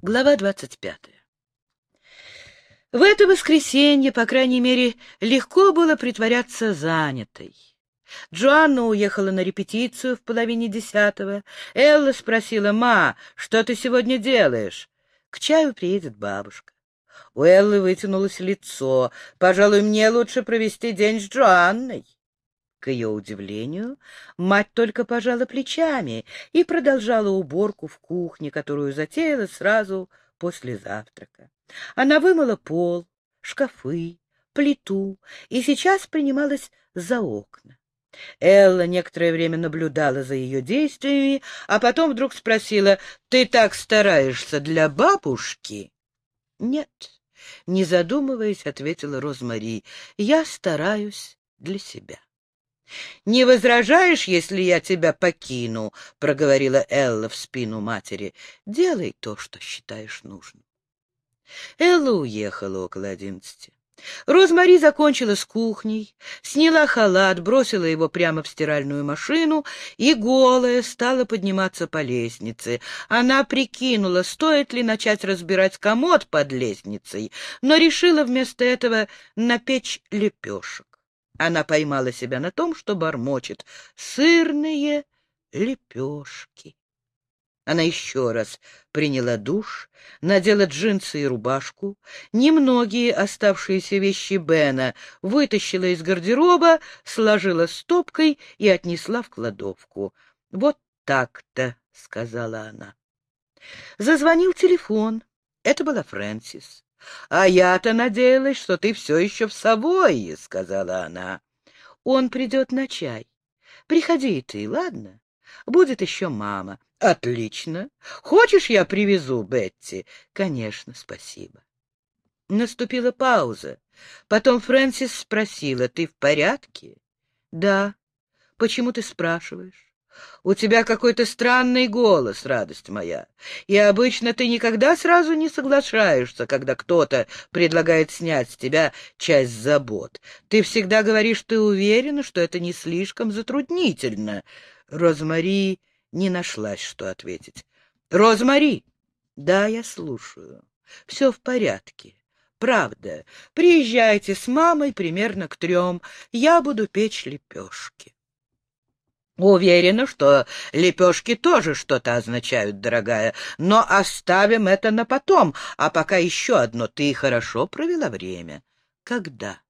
Глава двадцать пятая. В это воскресенье, по крайней мере, легко было притворяться занятой. Джоанна уехала на репетицию в половине десятого. Элла спросила, «Ма, что ты сегодня делаешь?» «К чаю приедет бабушка». У Эллы вытянулось лицо. «Пожалуй, мне лучше провести день с Джоанной». К ее удивлению, мать только пожала плечами и продолжала уборку в кухне, которую затеяла сразу после завтрака. Она вымыла пол, шкафы, плиту и сейчас принималась за окна. Элла некоторое время наблюдала за ее действиями, а потом вдруг спросила, «Ты так стараешься для бабушки?» «Нет», — не задумываясь, ответила Розмари, «я стараюсь для себя». «Не возражаешь, если я тебя покину?» — проговорила Элла в спину матери. «Делай то, что считаешь нужным». Элла уехала около одиннадцати. Розмари закончила с кухней, сняла халат, бросила его прямо в стиральную машину и, голая, стала подниматься по лестнице. Она прикинула, стоит ли начать разбирать комод под лестницей, но решила вместо этого напечь лепешек. Она поймала себя на том, что бормочет «сырные лепешки». Она еще раз приняла душ, надела джинсы и рубашку, немногие оставшиеся вещи Бена вытащила из гардероба, сложила стопкой и отнесла в кладовку. «Вот так-то», — сказала она. Зазвонил телефон. Это была Фрэнсис. — А я-то надеялась, что ты все еще в Савойе, — сказала она. — Он придет на чай. Приходи ты, ладно? Будет еще мама. — Отлично. Хочешь, я привезу Бетти? — Конечно, спасибо. Наступила пауза. Потом Фрэнсис спросила, — Ты в порядке? — Да. Почему ты спрашиваешь? У тебя какой-то странный голос, радость моя. И обычно ты никогда сразу не соглашаешься, когда кто-то предлагает снять с тебя часть забот. Ты всегда говоришь, ты уверена, что это не слишком затруднительно. Розмари не нашлась, что ответить. Розмари! Да, я слушаю. Все в порядке. Правда. Приезжайте с мамой примерно к трем. Я буду печь лепешки. Уверена, что лепешки тоже что-то означают, дорогая, но оставим это на потом, а пока еще одно. Ты хорошо провела время? Когда?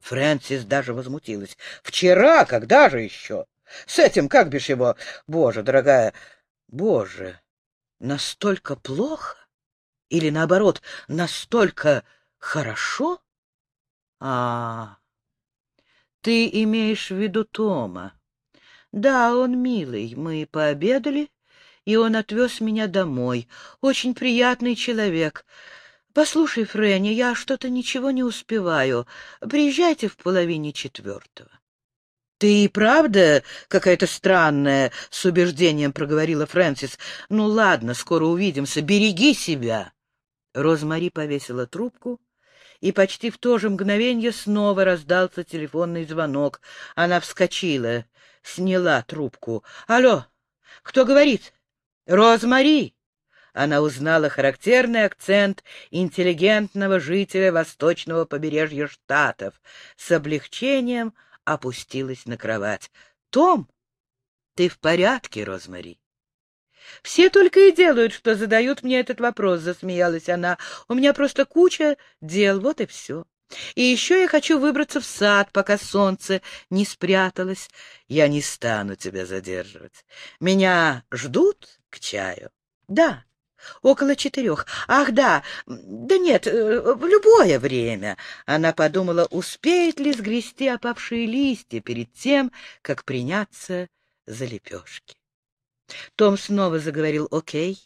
Фрэнсис даже возмутилась. Вчера, когда же еще? С этим, как бишь его? Боже, дорогая, боже, настолько плохо? Или, наоборот, настолько хорошо? А, ты имеешь в виду Тома? Да, он милый. Мы пообедали, и он отвез меня домой. Очень приятный человек. Послушай, Фрэнни, я что-то ничего не успеваю. Приезжайте в половине четвертого. — Ты и правда какая-то странная, — с убеждением проговорила Фрэнсис. — Ну ладно, скоро увидимся. Береги себя. Розмари повесила трубку, и почти в то же мгновение снова раздался телефонный звонок. Она вскочила сняла трубку. «Алло, кто говорит?» «Розмари!» Она узнала характерный акцент интеллигентного жителя восточного побережья Штатов. С облегчением опустилась на кровать. «Том, ты в порядке, Розмари?» «Все только и делают, что задают мне этот вопрос», — засмеялась она. «У меня просто куча дел, вот и все». И еще я хочу выбраться в сад, пока солнце не спряталось. Я не стану тебя задерживать. Меня ждут к чаю? Да, около четырех. Ах, да, да нет, э, в любое время. Она подумала, успеет ли сгрести опавшие листья перед тем, как приняться за лепешки. Том снова заговорил, окей,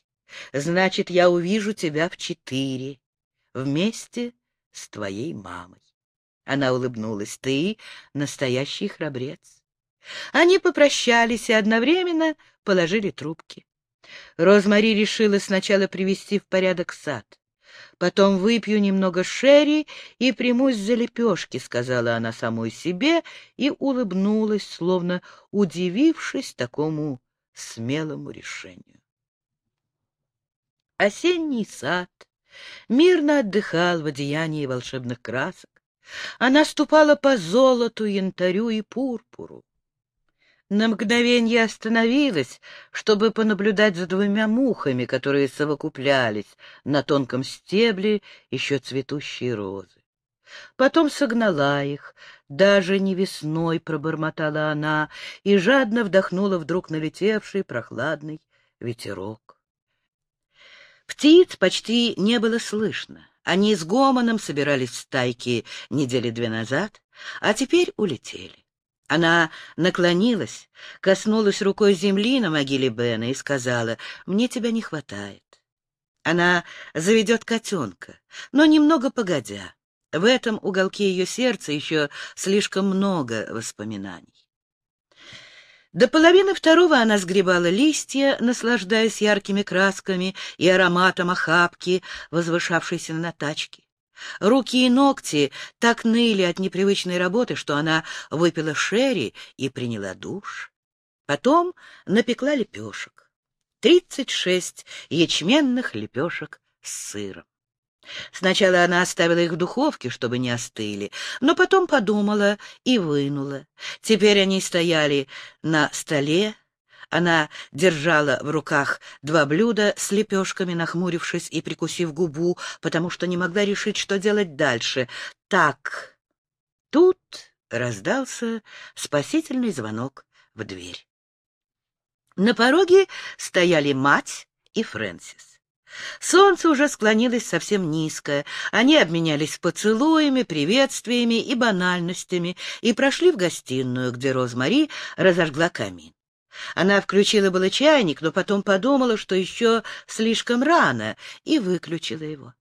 значит, я увижу тебя в четыре. Вместе с твоей мамой. Она улыбнулась. Ты настоящий храбрец. Они попрощались и одновременно положили трубки. Розмари решила сначала привести в порядок сад. Потом выпью немного шерри и примусь за лепешки, — сказала она самой себе и улыбнулась, словно удивившись такому смелому решению. Осенний сад мирно отдыхал в одеянии волшебных красок. Она ступала по золоту, янтарю и пурпуру. На мгновение остановилась, чтобы понаблюдать за двумя мухами, которые совокуплялись на тонком стебле еще цветущие розы. Потом согнала их, даже не весной пробормотала она и жадно вдохнула вдруг налетевший прохладный ветерок. Птиц почти не было слышно. Они с гомоном собирались в стайки недели две назад, а теперь улетели. Она наклонилась, коснулась рукой земли на могиле Бена и сказала, «Мне тебя не хватает». Она заведет котенка, но немного погодя. В этом уголке ее сердца еще слишком много воспоминаний. До половины второго она сгребала листья, наслаждаясь яркими красками и ароматом охапки, возвышавшейся на тачке. Руки и ногти так ныли от непривычной работы, что она выпила шерри и приняла душ. Потом напекла лепешек. Тридцать шесть ячменных лепешек с сыром. Сначала она оставила их в духовке, чтобы не остыли, но потом подумала и вынула. Теперь они стояли на столе. Она держала в руках два блюда с лепешками, нахмурившись и прикусив губу, потому что не могла решить, что делать дальше. Так, тут раздался спасительный звонок в дверь. На пороге стояли мать и Фрэнсис. Солнце уже склонилось совсем низко. Они обменялись поцелуями, приветствиями и банальностями и прошли в гостиную, где Розмари разожгла камин. Она включила было чайник, но потом подумала, что еще слишком рано, и выключила его.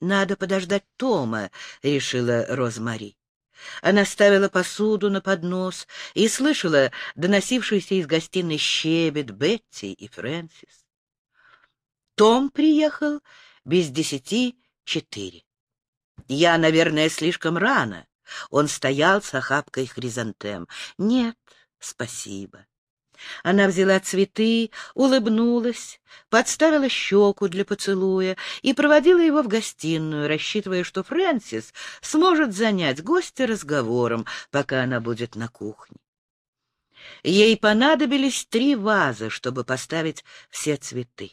«Надо подождать Тома», — решила Розмари. Она ставила посуду на поднос и слышала доносившийся из гостиной щебет Бетти и Фрэнсис. Том приехал без десяти четыре. Я, наверное, слишком рано. Он стоял с охапкой хризантем. Нет, спасибо. Она взяла цветы, улыбнулась, подставила щеку для поцелуя и проводила его в гостиную, рассчитывая, что Фрэнсис сможет занять гостя разговором, пока она будет на кухне. Ей понадобились три вазы, чтобы поставить все цветы.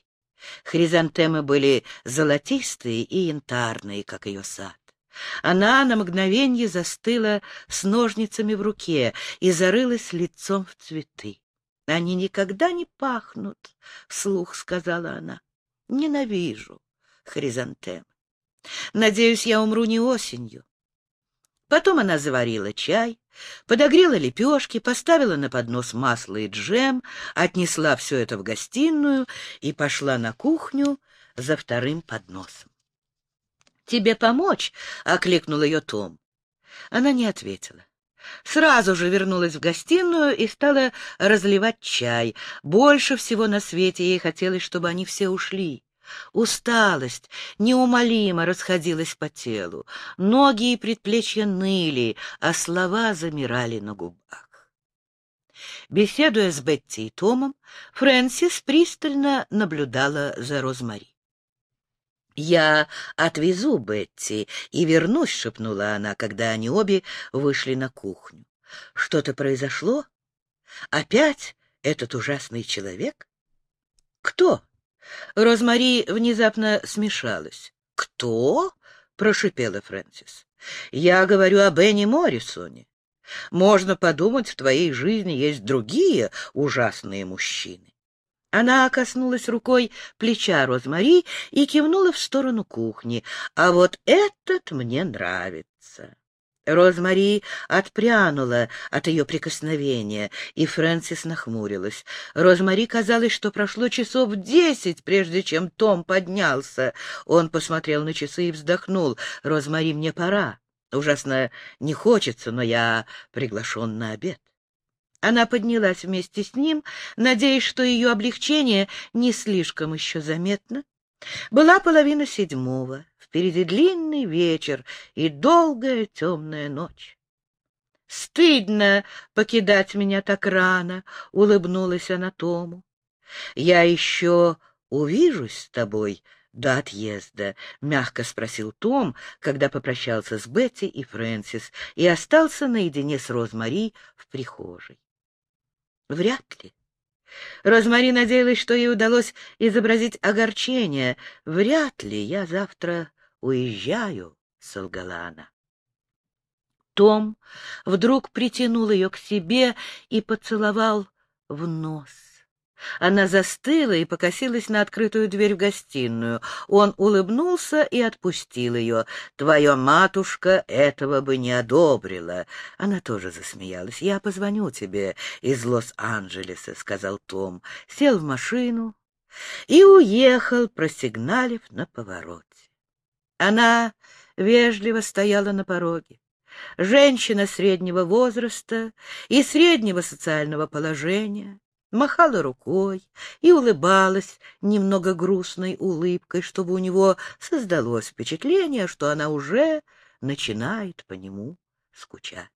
Хризантемы были золотистые и янтарные, как ее сад. Она на мгновенье застыла с ножницами в руке и зарылась лицом в цветы. «Они никогда не пахнут», — вслух сказала она. «Ненавижу хризантемы. Надеюсь, я умру не осенью. Потом она заварила чай, подогрела лепешки, поставила на поднос масло и джем, отнесла все это в гостиную и пошла на кухню за вторым подносом. «Тебе помочь?» — окликнул ее Том. Она не ответила. Сразу же вернулась в гостиную и стала разливать чай. Больше всего на свете ей хотелось, чтобы они все ушли. Усталость неумолимо расходилась по телу, ноги и предплечья ныли, а слова замирали на губах. Беседуя с Бетти и Томом, Фрэнсис пристально наблюдала за Розмари. «Я отвезу Бетти и вернусь», — шепнула она, когда они обе вышли на кухню. «Что-то произошло? Опять этот ужасный человек?» «Кто?» Розмари внезапно смешалась. «Кто?» — прошипела Фрэнсис. «Я говорю о Бенни Моррисоне. Можно подумать, в твоей жизни есть другие ужасные мужчины». Она коснулась рукой плеча Розмари и кивнула в сторону кухни. «А вот этот мне нравится». Розмари отпрянула от ее прикосновения, и Фрэнсис нахмурилась. Розмари казалось, что прошло часов десять, прежде чем Том поднялся. Он посмотрел на часы и вздохнул. «Розмари, мне пора. Ужасно не хочется, но я приглашен на обед». Она поднялась вместе с ним, надеясь, что ее облегчение не слишком еще заметно. Была половина седьмого. Впереди длинный вечер и долгая темная ночь. «Стыдно покидать меня так рано», — улыбнулась она Тому. «Я еще увижусь с тобой до отъезда? — мягко спросил Том, когда попрощался с Бетти и Фрэнсис и остался наедине с Розмари в прихожей. — Вряд ли. Розмари надеялась, что ей удалось изобразить огорчение. «Вряд ли я завтра уезжаю», — солгала она. Том вдруг притянул ее к себе и поцеловал в нос. Она застыла и покосилась на открытую дверь в гостиную. Он улыбнулся и отпустил ее. «Твоя матушка этого бы не одобрила». Она тоже засмеялась. «Я позвоню тебе из Лос-Анджелеса», — сказал Том. Сел в машину и уехал, просигналив на повороте. Она вежливо стояла на пороге. Женщина среднего возраста и среднего социального положения махала рукой и улыбалась немного грустной улыбкой, чтобы у него создалось впечатление, что она уже начинает по нему скучать.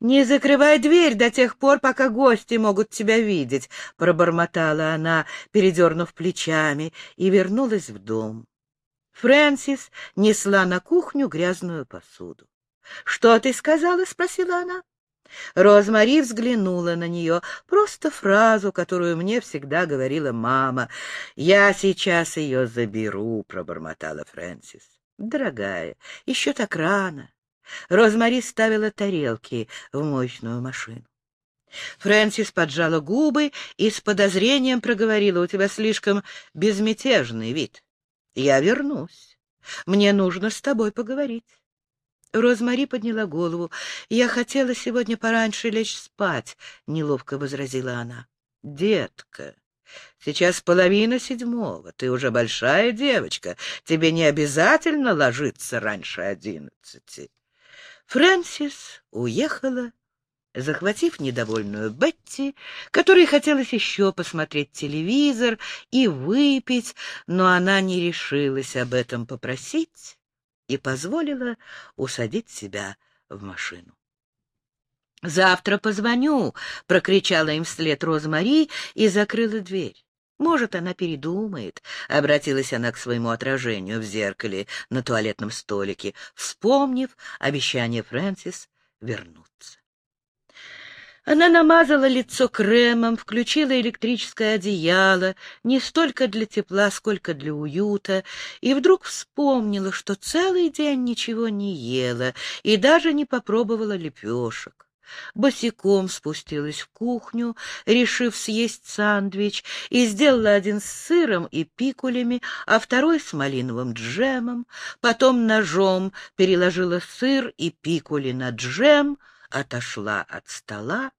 «Не закрывай дверь до тех пор, пока гости могут тебя видеть», — пробормотала она, передернув плечами, и вернулась в дом. Фрэнсис несла на кухню грязную посуду. «Что ты сказала?» — спросила она. Розмари взглянула на нее, просто фразу, которую мне всегда говорила мама. «Я сейчас ее заберу», — пробормотала Фрэнсис. «Дорогая, еще так рано». Розмари ставила тарелки в мощную машину. Фрэнсис поджала губы и с подозрением проговорила, «У тебя слишком безмятежный вид. Я вернусь. Мне нужно с тобой поговорить». Розмари подняла голову. «Я хотела сегодня пораньше лечь спать», — неловко возразила она. «Детка, сейчас половина седьмого, ты уже большая девочка, тебе не обязательно ложиться раньше одиннадцати». Фрэнсис уехала, захватив недовольную Бетти, которой хотелось еще посмотреть телевизор и выпить, но она не решилась об этом попросить и позволила усадить себя в машину. «Завтра позвоню!» — прокричала им вслед Розмари и закрыла дверь. «Может, она передумает», — обратилась она к своему отражению в зеркале на туалетном столике, вспомнив обещание Фрэнсис вернуться. Она намазала лицо кремом, включила электрическое одеяло, не столько для тепла, сколько для уюта, и вдруг вспомнила, что целый день ничего не ела и даже не попробовала лепешек. Босиком спустилась в кухню, решив съесть сандвич, и сделала один с сыром и пикулями, а второй с малиновым джемом. Потом ножом переложила сыр и пикули на джем — отошла от стола,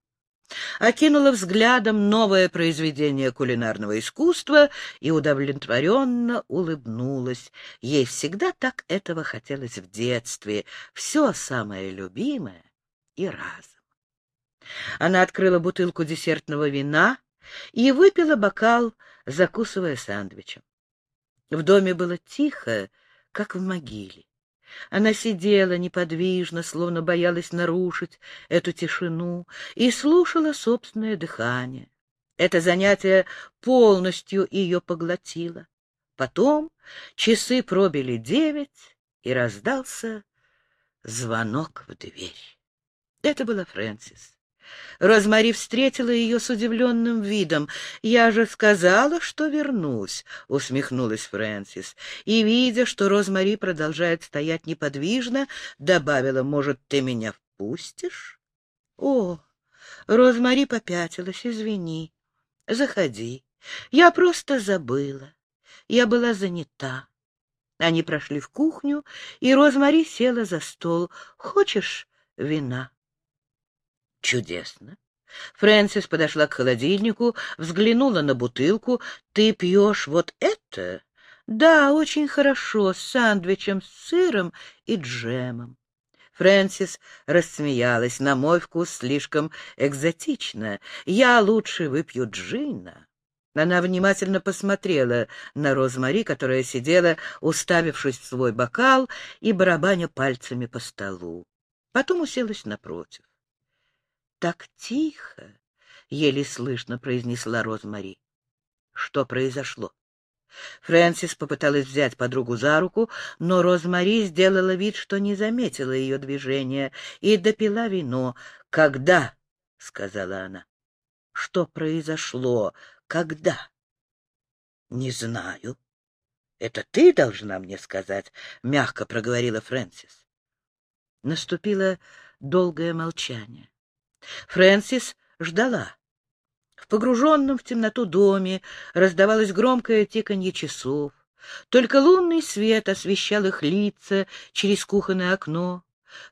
окинула взглядом новое произведение кулинарного искусства и удовлетворенно улыбнулась. Ей всегда так этого хотелось в детстве, все самое любимое и разом. Она открыла бутылку десертного вина и выпила бокал, закусывая сэндвичем. В доме было тихо, как в могиле. Она сидела неподвижно, словно боялась нарушить эту тишину, и слушала собственное дыхание. Это занятие полностью ее поглотило. Потом часы пробили девять, и раздался звонок в дверь. Это была Фрэнсис. Розмари встретила ее с удивленным видом. «Я же сказала, что вернусь», — усмехнулась Фрэнсис. И, видя, что Розмари продолжает стоять неподвижно, добавила, «Может, ты меня впустишь?» «О!» — Розмари попятилась, «Извини. Заходи. Я просто забыла. Я была занята». Они прошли в кухню, и Розмари села за стол. «Хочешь вина?» Чудесно. Фрэнсис подошла к холодильнику, взглянула на бутылку. «Ты пьешь вот это?» «Да, очень хорошо, с сандвичем с сыром и джемом». Фрэнсис рассмеялась. «На мой вкус слишком экзотично. Я лучше выпью джина». Она внимательно посмотрела на Розмари, которая сидела, уставившись в свой бокал и барабаня пальцами по столу. Потом уселась напротив так тихо, — еле слышно произнесла Розмари. — Что произошло? Фрэнсис попыталась взять подругу за руку, но Розмари сделала вид, что не заметила ее движения, и допила вино. «Когда?» — сказала она. «Что произошло? Когда?» «Не знаю. Это ты должна мне сказать», — мягко проговорила Фрэнсис. Наступило долгое молчание. Фрэнсис ждала. В погруженном в темноту доме раздавалось громкое тиканье часов. Только лунный свет освещал их лица через кухонное окно.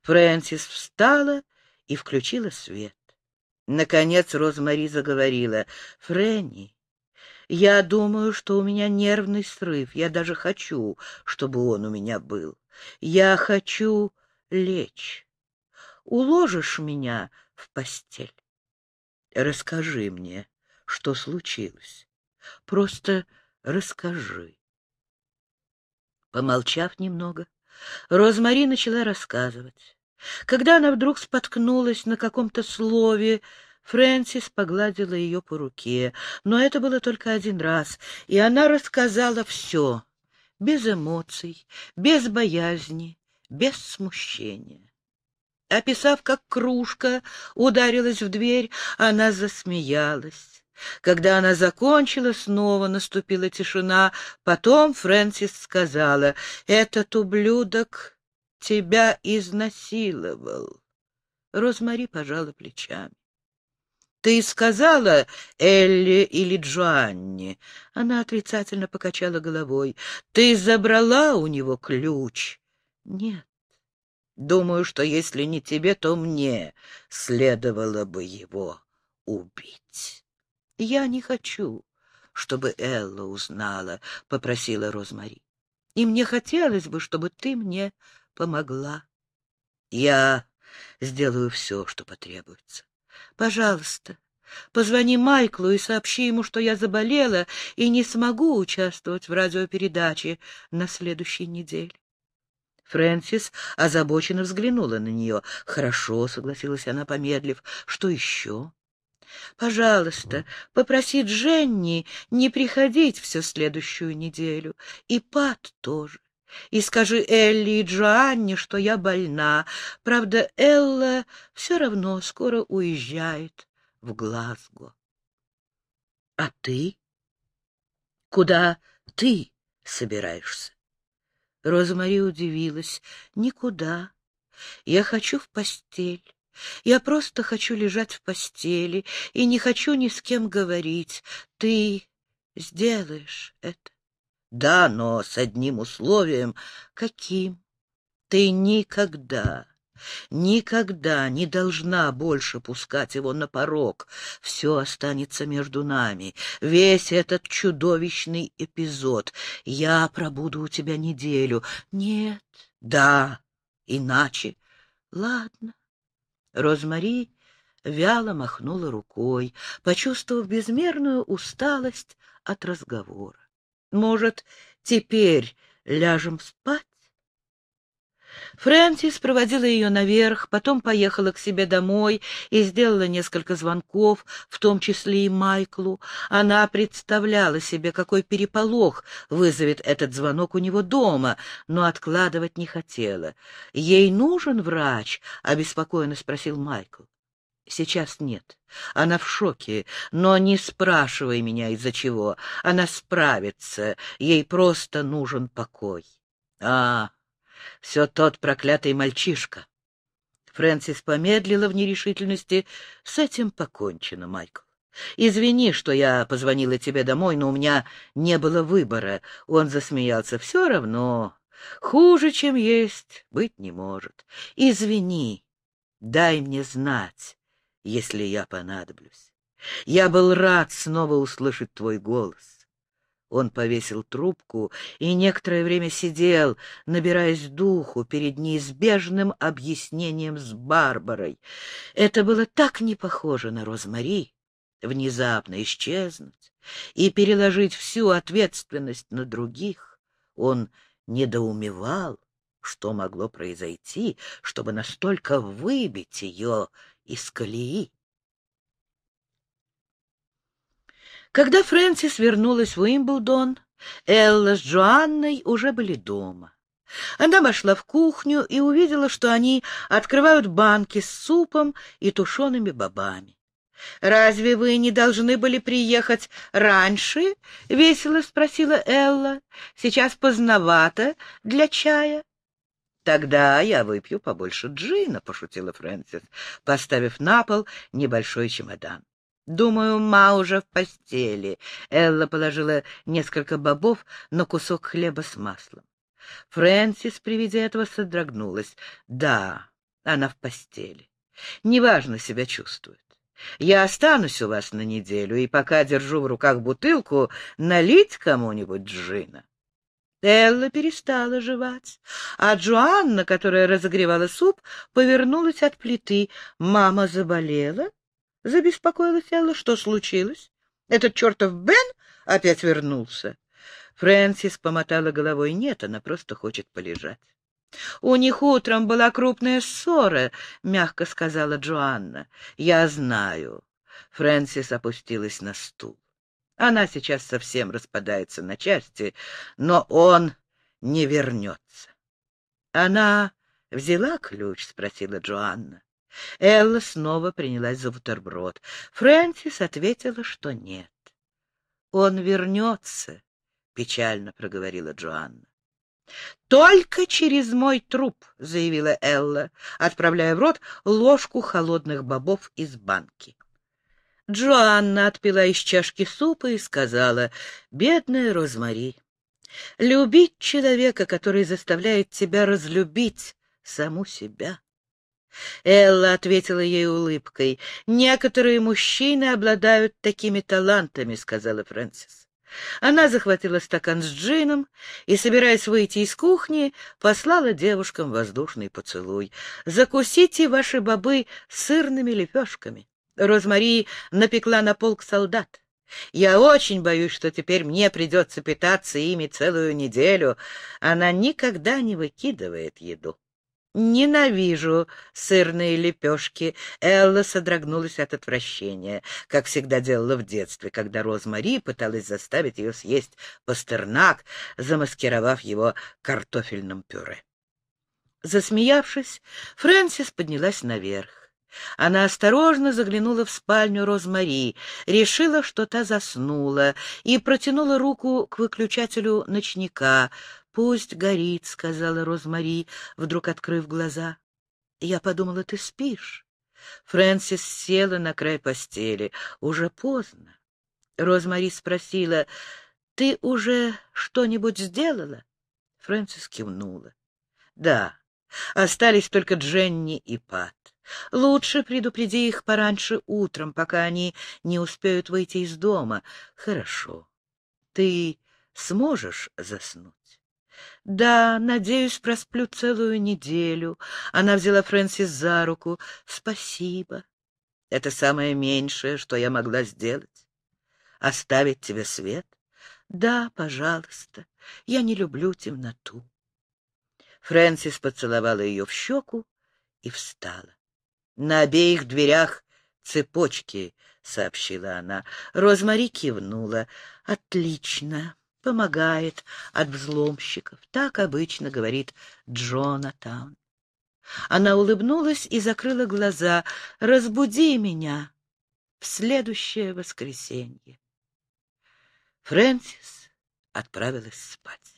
Фрэнсис встала и включила свет. Наконец Розмари заговорила. «Фрэнни, я думаю, что у меня нервный срыв. Я даже хочу, чтобы он у меня был. Я хочу лечь. Уложишь меня в постель?» Расскажи мне, что случилось. Просто расскажи. Помолчав немного, Розмари начала рассказывать. Когда она вдруг споткнулась на каком-то слове, Фрэнсис погладила ее по руке, но это было только один раз, и она рассказала все, без эмоций, без боязни, без смущения. Описав, как кружка ударилась в дверь, она засмеялась. Когда она закончила, снова наступила тишина. Потом Фрэнсис сказала, «Этот ублюдок тебя изнасиловал». Розмари пожала плечами. «Ты сказала Элли или Джоанне?» Она отрицательно покачала головой. «Ты забрала у него ключ?» «Нет». Думаю, что если не тебе, то мне следовало бы его убить. — Я не хочу, чтобы Элла узнала, — попросила Розмари. — И мне хотелось бы, чтобы ты мне помогла. Я сделаю все, что потребуется. Пожалуйста, позвони Майклу и сообщи ему, что я заболела и не смогу участвовать в радиопередаче на следующей неделе. Фрэнсис озабоченно взглянула на нее. «Хорошо», — согласилась она, помедлив. «Что еще?» «Пожалуйста, попроси Дженни не приходить всю следующую неделю. И Пат тоже. И скажи Элли и Джоанне, что я больна. Правда, Элла все равно скоро уезжает в Глазго». «А ты? Куда ты собираешься?» Розмари удивилась. «Никуда. Я хочу в постель. Я просто хочу лежать в постели и не хочу ни с кем говорить. Ты сделаешь это?» «Да, но с одним условием. Каким? Ты никогда никогда не должна больше пускать его на порог. Все останется между нами. Весь этот чудовищный эпизод. Я пробуду у тебя неделю. Нет, да, иначе. Ладно. Розмари вяло махнула рукой, почувствовав безмерную усталость от разговора. Может, теперь ляжем спать? Фрэнсис проводила ее наверх, потом поехала к себе домой и сделала несколько звонков, в том числе и Майклу. Она представляла себе, какой переполох вызовет этот звонок у него дома, но откладывать не хотела. «Ей нужен врач?» — обеспокоенно спросил Майкл. Сейчас нет. Она в шоке, но не спрашивай меня из-за чего. Она справится, ей просто нужен покой. А, все тот проклятый мальчишка. Фрэнсис помедлила в нерешительности. С этим покончено, Майкл. Извини, что я позвонила тебе домой, но у меня не было выбора. Он засмеялся. Все равно. Хуже, чем есть, быть не может. Извини. Дай мне знать, если я понадоблюсь. Я был рад снова услышать твой голос. Он повесил трубку и некоторое время сидел, набираясь духу перед неизбежным объяснением с Барбарой. Это было так не похоже на Розмари внезапно исчезнуть и переложить всю ответственность на других. Он недоумевал, что могло произойти, чтобы настолько выбить ее из колеи. Когда Фрэнсис вернулась в Уимблдон, Элла с Джоанной уже были дома. Она вошла в кухню и увидела, что они открывают банки с супом и тушеными бобами. «Разве вы не должны были приехать раньше?» — весело спросила Элла. «Сейчас поздновато для чая». «Тогда я выпью побольше джина», — пошутила Фрэнсис, поставив на пол небольшой чемодан. «Думаю, ма уже в постели». Элла положила несколько бобов на кусок хлеба с маслом. Фрэнсис при виде этого содрогнулась. «Да, она в постели. Неважно себя чувствует. Я останусь у вас на неделю, и пока держу в руках бутылку, налить кому-нибудь джина. Элла перестала жевать, а Джоанна, которая разогревала суп, повернулась от плиты. «Мама заболела?» — забеспокоилась Элла. «Что случилось? Этот чертов Бен опять вернулся?» Фрэнсис помотала головой. «Нет, она просто хочет полежать». «У них утром была крупная ссора», — мягко сказала Джоанна. «Я знаю». Фрэнсис опустилась на стул. Она сейчас совсем распадается на части, но он не вернется. «Она взяла ключ?» — спросила Джоанна. Элла снова принялась за бутерброд. Фрэнсис ответила, что нет. «Он вернется», — печально проговорила Джоанна. «Только через мой труп», — заявила Элла, отправляя в рот ложку холодных бобов из банки. Джоанна отпила из чашки супа и сказала, «Бедная Розмари, любить человека, который заставляет тебя разлюбить саму себя». Элла ответила ей улыбкой. «Некоторые мужчины обладают такими талантами», — сказала Фрэнсис. Она захватила стакан с джином и, собираясь выйти из кухни, послала девушкам воздушный поцелуй. «Закусите ваши бобы сырными лепешками». Розмари напекла на полк солдат. Я очень боюсь, что теперь мне придется питаться ими целую неделю. Она никогда не выкидывает еду. Ненавижу сырные лепешки. Элла содрогнулась от отвращения, как всегда делала в детстве, когда Розмари пыталась заставить ее съесть пастернак, замаскировав его картофельным пюре. Засмеявшись, Фрэнсис поднялась наверх. Она осторожно заглянула в спальню Розмари, решила, что та заснула, и протянула руку к выключателю ночника. «Пусть горит», — сказала Розмари, вдруг открыв глаза. «Я подумала, ты спишь». Фрэнсис села на край постели. «Уже поздно». Розмари спросила, «Ты уже что-нибудь сделала?» Фрэнсис кивнула. «Да, остались только Дженни и Пат. Лучше предупреди их пораньше утром, пока они не успеют выйти из дома. Хорошо. Ты сможешь заснуть?» Да, надеюсь, просплю целую неделю. Она взяла Фрэнсис за руку. Спасибо. Это самое меньшее, что я могла сделать. Оставить тебе свет? Да, пожалуйста. Я не люблю темноту. Фрэнсис поцеловала ее в щеку и встала. На обеих дверях цепочки, — сообщила она. Розмари кивнула. — Отлично помогает от взломщиков. Так обычно говорит Джонатан. Она улыбнулась и закрыла глаза. «Разбуди меня в следующее воскресенье». Фрэнсис отправилась спать.